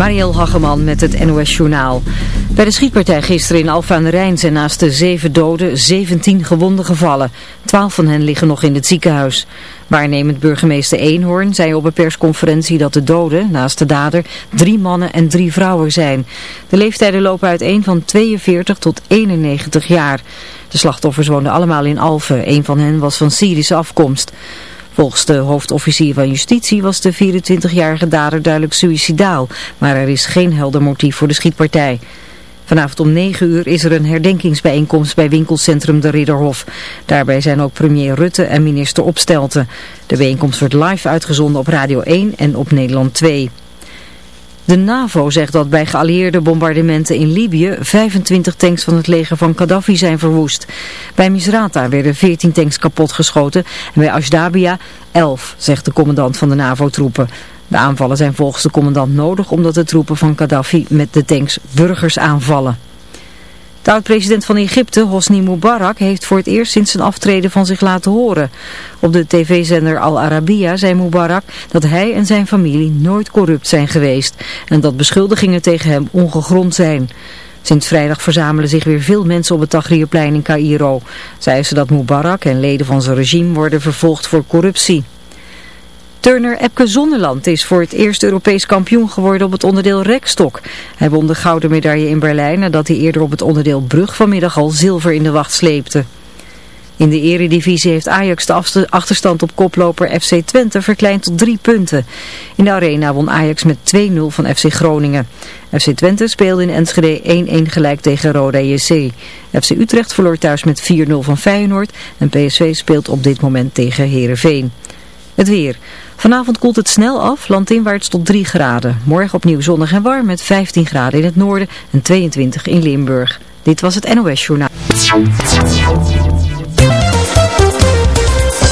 Mariel Hageman met het NOS Journaal. Bij de schietpartij gisteren in Alphen aan de Rijn zijn naast de zeven doden 17 gewonden gevallen. Twaalf van hen liggen nog in het ziekenhuis. Waarnemend burgemeester Eenhoorn zei op een persconferentie dat de doden, naast de dader, drie mannen en drie vrouwen zijn. De leeftijden lopen uiteen van 42 tot 91 jaar. De slachtoffers woonden allemaal in Alphen. Een van hen was van Syrische afkomst. Volgens de hoofdofficier van justitie was de 24-jarige dader duidelijk suicidaal, maar er is geen helder motief voor de schietpartij. Vanavond om 9 uur is er een herdenkingsbijeenkomst bij winkelcentrum De Ridderhof. Daarbij zijn ook premier Rutte en minister Opstelten. De bijeenkomst wordt live uitgezonden op Radio 1 en op Nederland 2. De NAVO zegt dat bij geallieerde bombardementen in Libië 25 tanks van het leger van Gaddafi zijn verwoest. Bij Misrata werden 14 tanks kapotgeschoten en bij Ashdabia 11, zegt de commandant van de NAVO-troepen. De aanvallen zijn volgens de commandant nodig omdat de troepen van Gaddafi met de tanks burgers aanvallen. De oud-president van Egypte, Hosni Mubarak, heeft voor het eerst sinds zijn aftreden van zich laten horen. Op de tv-zender Al Arabiya zei Mubarak dat hij en zijn familie nooit corrupt zijn geweest en dat beschuldigingen tegen hem ongegrond zijn. Sinds vrijdag verzamelen zich weer veel mensen op het Tahrirplein in Cairo. Zij ze dat Mubarak en leden van zijn regime worden vervolgd voor corruptie. Turner Epke Zonderland is voor het eerst Europees kampioen geworden op het onderdeel rekstok. Hij won de gouden medaille in Berlijn nadat hij eerder op het onderdeel brug vanmiddag al zilver in de wacht sleepte. In de eredivisie heeft Ajax de achterstand op koploper FC Twente verkleind tot drie punten. In de arena won Ajax met 2-0 van FC Groningen. FC Twente speelde in Enschede 1-1 gelijk tegen Roda JC. FC Utrecht verloor thuis met 4-0 van Feyenoord en PSV speelt op dit moment tegen Heerenveen. Het weer. Vanavond koelt het snel af, landinwaarts tot 3 graden. Morgen opnieuw zonnig en warm met 15 graden in het noorden en 22 in Limburg. Dit was het NOS Journaal.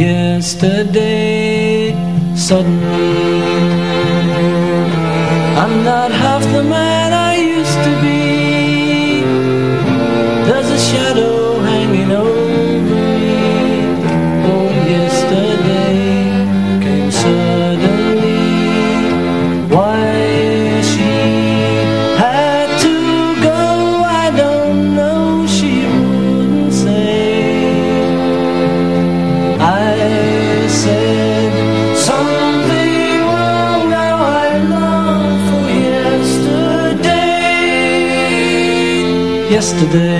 yesterday. Suddenly, I'm not half the man yesterday.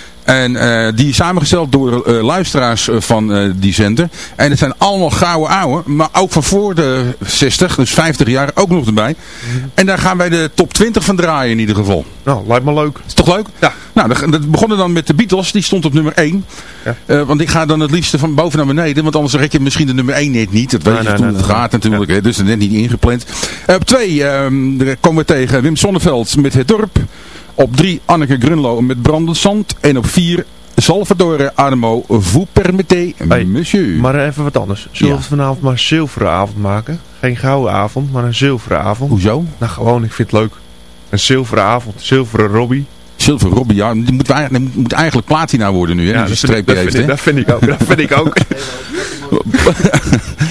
En eh, die is samengesteld door eh, luisteraars eh, van die zender. En het zijn allemaal gouden ouwe, maar ook van voor de 60, dus 50 jaar ook nog erbij. En daar gaan wij de top 20 van draaien in ieder geval. Nou, lijkt me leuk. Is toch leuk? Ja. Nou, dat- dat begonnen dan met de Beatles. Die stond op nummer 1. Ja. Want ik ga dan het liefst van boven naar beneden. Want anders rek je misschien de nummer 1 net niet. Dat weet Nee, je nee, het gaat natuurlijk. Hè, dus net niet ingepland. Op 2 komen we tegen Wim Sonneveld met Het Dorp. Op 3 Anneke Grunlo met Brandend Zand. En op 4 Salvatore Adamo Vous permettez, Hey, monsieur. Maar even wat anders. Zullen we Ja. vanavond maar een zilveren avond maken? Geen gouden avond, maar een zilveren avond. Hoezo? Nou gewoon, ik vind het leuk. Een zilveren avond, zilveren Robbie. Silver Robbie, ja, die moet, die moet eigenlijk platina worden nu. Hè, ja, dat, vind ik, streep die dat, heeft, vind ik, hè? dat vind ik ook. Dat vind ik ook.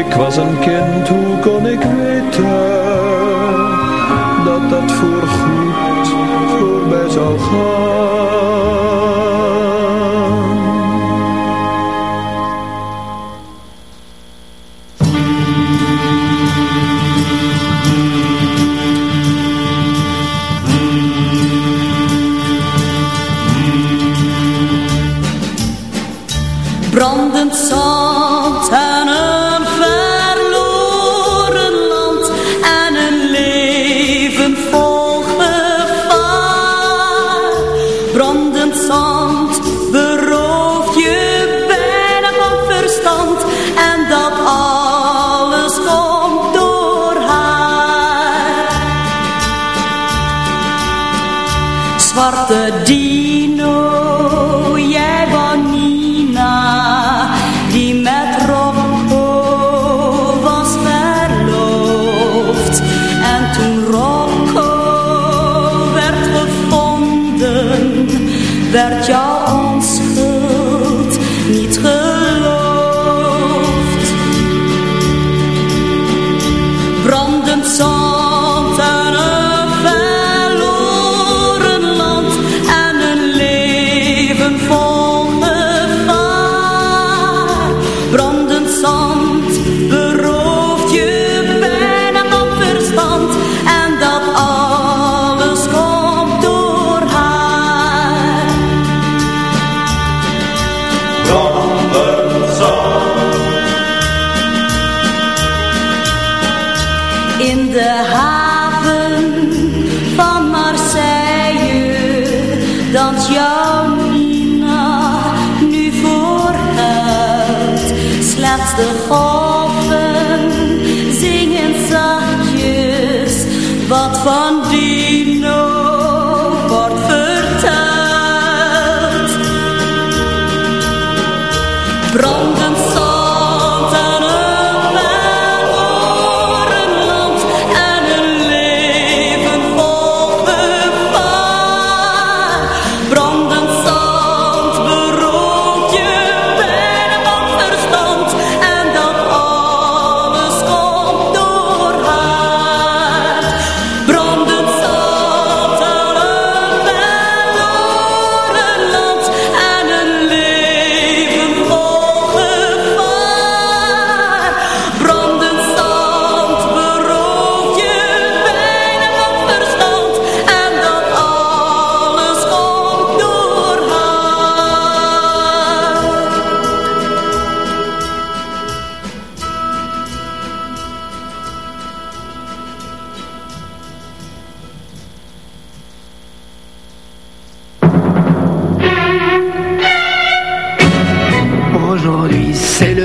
Ik was een kind, hoe kon ik weten dat dat voorgoed voorbij zou gaan?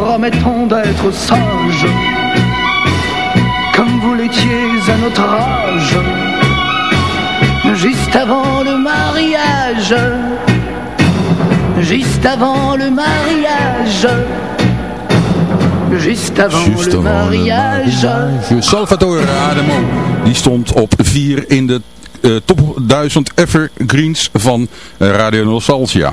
promettons d'être sages, comme vous l'étiez à notre âge, juste avant le mariage, juste avant le mariage. Juste avant Juste le avant le mariage. Salvatore Adamo, die stond op 4 in de eh, top 1000 evergreens van eh, Radio Nostalgia.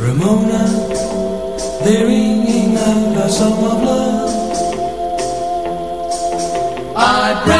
Ramona, they're ringing out our song of love. I press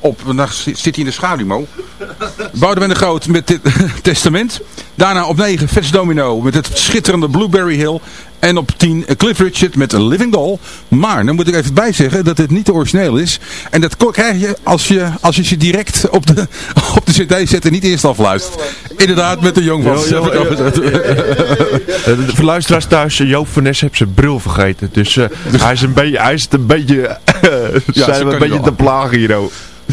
Op, nou zit hij in de schaduw, Mo. Boudewijn de Groot met dit Testament. Daarna op 9 Vets Domino met het schitterende Blueberry Hill. En op 10 Cliff Richard met A Living Doll. Maar, dan moet ik even bijzeggen dat het niet de origineel is. En dat krijg je als je, als je ze direct op de, op de cd zet en niet eerst afluistert. Inderdaad, met de jong van. Jo, jo, jo. De luisteraars thuis, eh, Joop van Nes heeft zijn bril vergeten. Dus eh, hij, is een beetje, hij is een beetje, zijn we een beetje te plagen hier.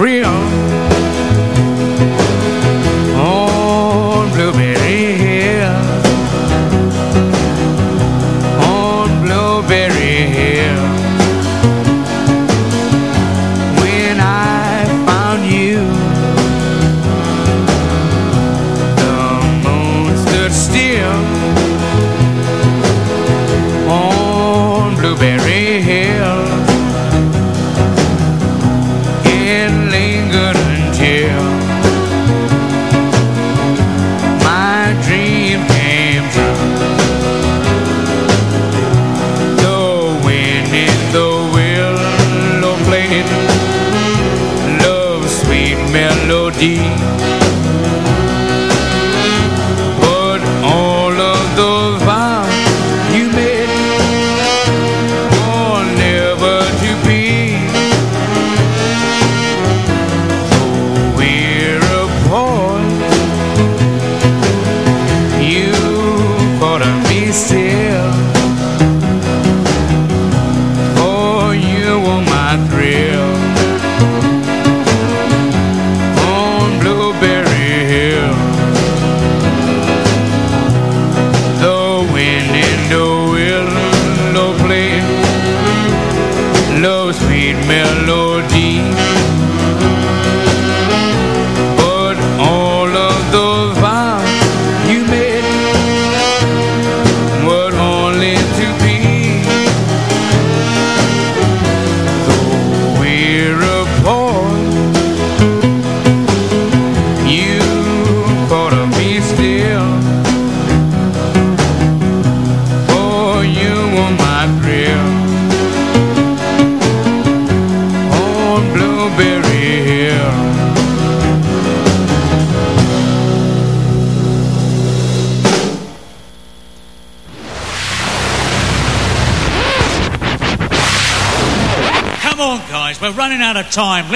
real. deep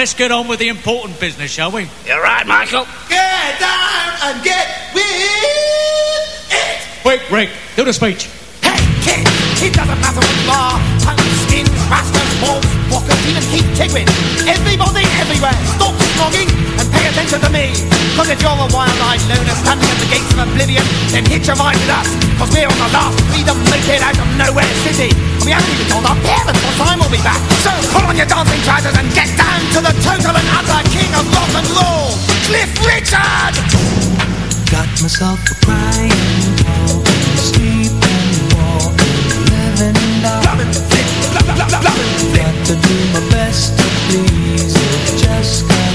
let's get on with the important business, shall we? You're right, Michael. Get down and get with it. Wait, Rick, do the speech. Hey, kid, it doesn't matter what you are. Tongue, skin, rascals, wolves, walkers, even Keith Tigwin. Cause if you're a wild-eyed loner standing at the gates of oblivion, then hitch a ride with us. Cause we're on the last freedom located out of nowhere city. And we haven't even told our parents what time we'll be back. So pull on your dancing trousers and get down to the total and utter king of rock and roll, Cliff Richard! Got myself a crying, sleeping, walking, living out. Got to do my best to please it, just got.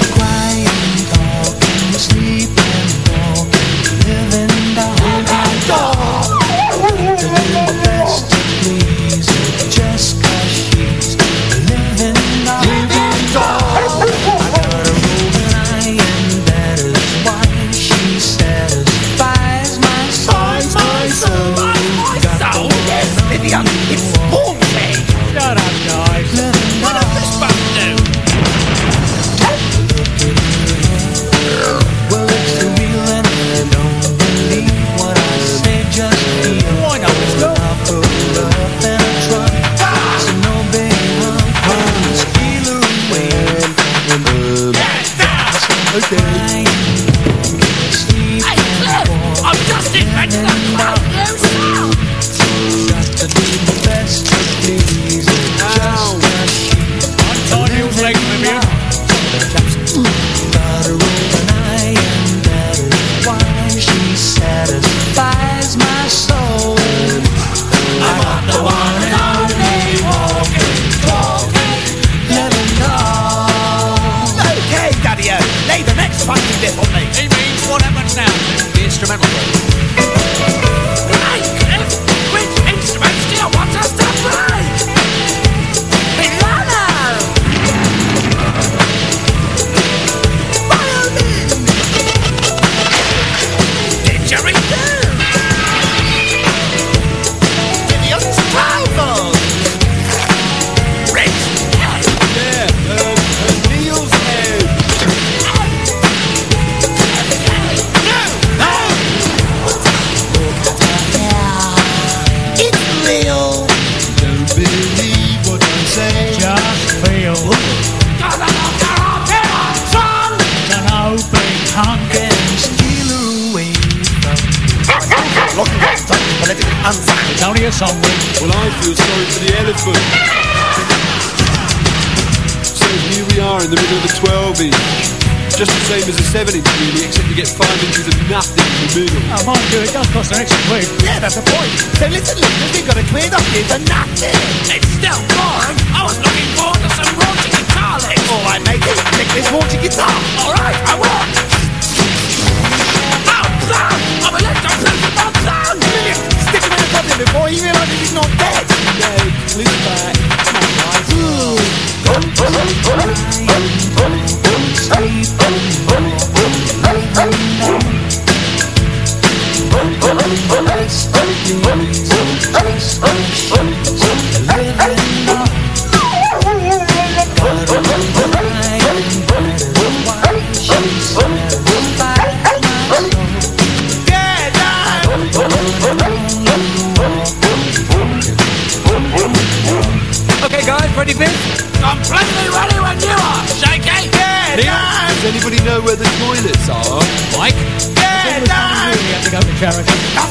sleep. making music. Does anybody know where the toilets are? Mike? Yeah, Dad! We have to go to charity.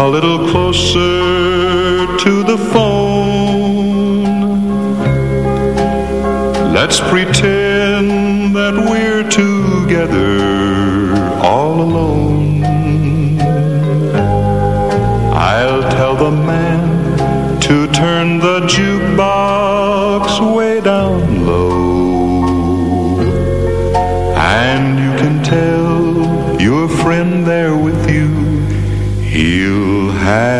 a little closer to the phone. Let's pretend he'll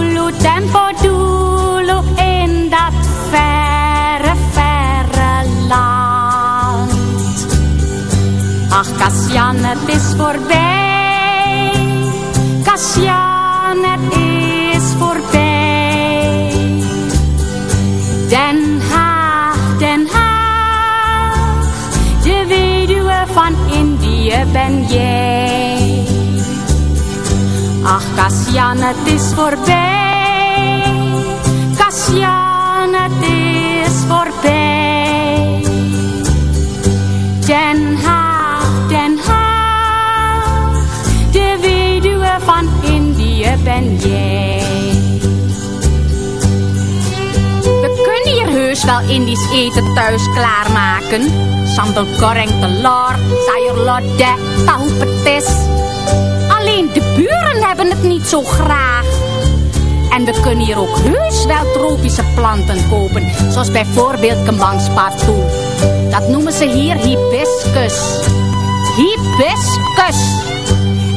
tempo dulu in dat verre, verre land. Ach, Kassian, het is voorbij. Kassian, het is voorbij. Den Haag, Den Haag, de weduwe van Indië ben jij. Ach, Kassian, het is voorbij. Ben jij. We kunnen hier heus wel Indisch eten thuis klaarmaken. Sambal goreng telur, sayur lodeh, tahu petis. Alleen de buren hebben het niet zo graag. En we kunnen hier ook heus wel tropische planten kopen. Zoals bijvoorbeeld kembangspartoe. Dat noemen ze hier hibiscus. Hibiscus.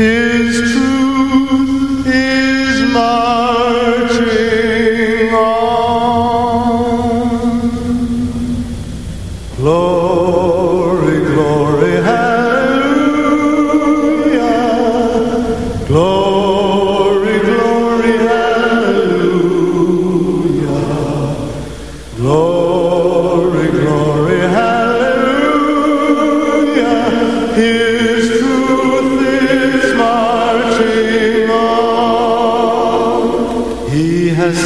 His truth is marching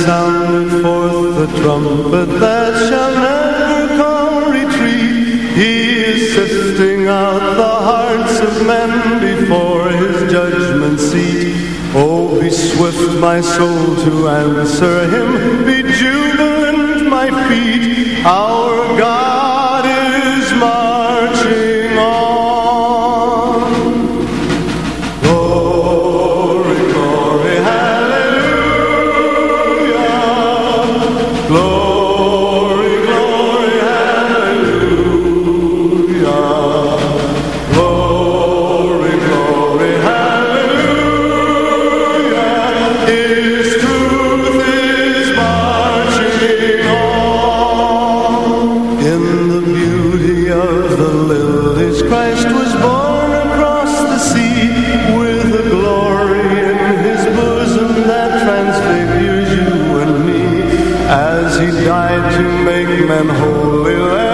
sounded forth the trumpet that shall never come retreat. He is sifting out the hearts of men before his judgment seat. Oh, be swift, my soul, to answer him. Be jubilant, my feet. Our to make men holy,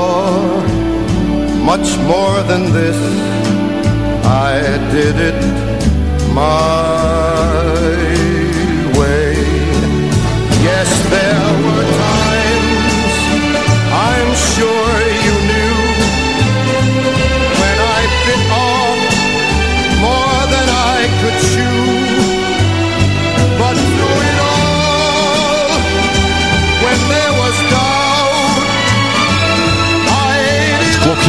much more than this, I did it my way. Yes, there